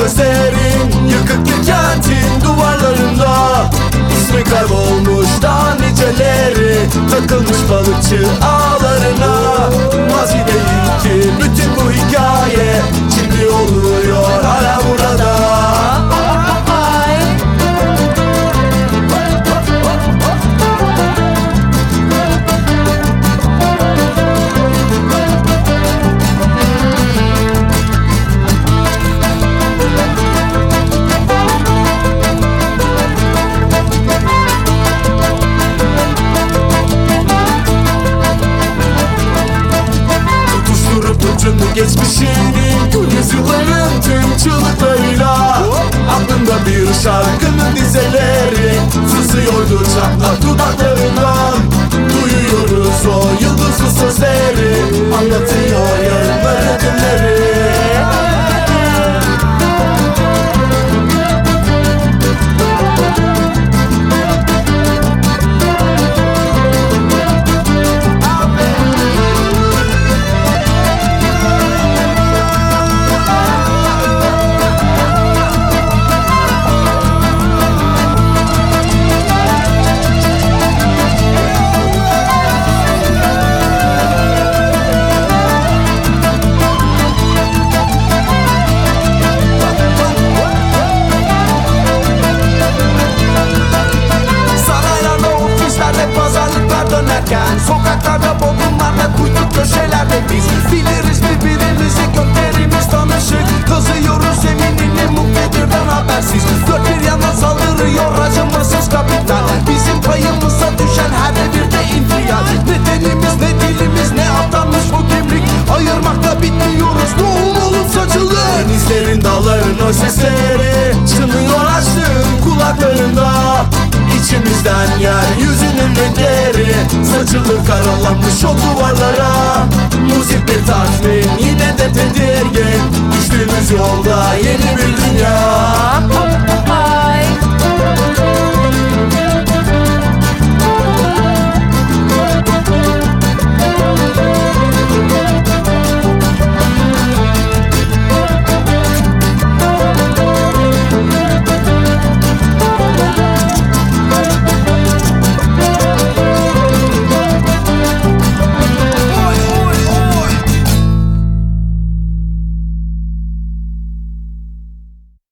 Sözlerin yıkıktı kentin duvarlarında. İsmi kaybolmuş daha niceleri Takılmış balıkçı ağ Geçmişimin tüm yazıların tüm çığlıklarıyla. Aklımda bir şarkının dizeleri Sızıyordu çatlak dudaklarımda Geliyor sesleri Çınlıyor aşkın kulaklarında. İçimizden yeryüzünün renkleri Saçılı karalanmış o duvarlara. Müzik bir tatmin yine de tedirgin. Düştüğümüz yolda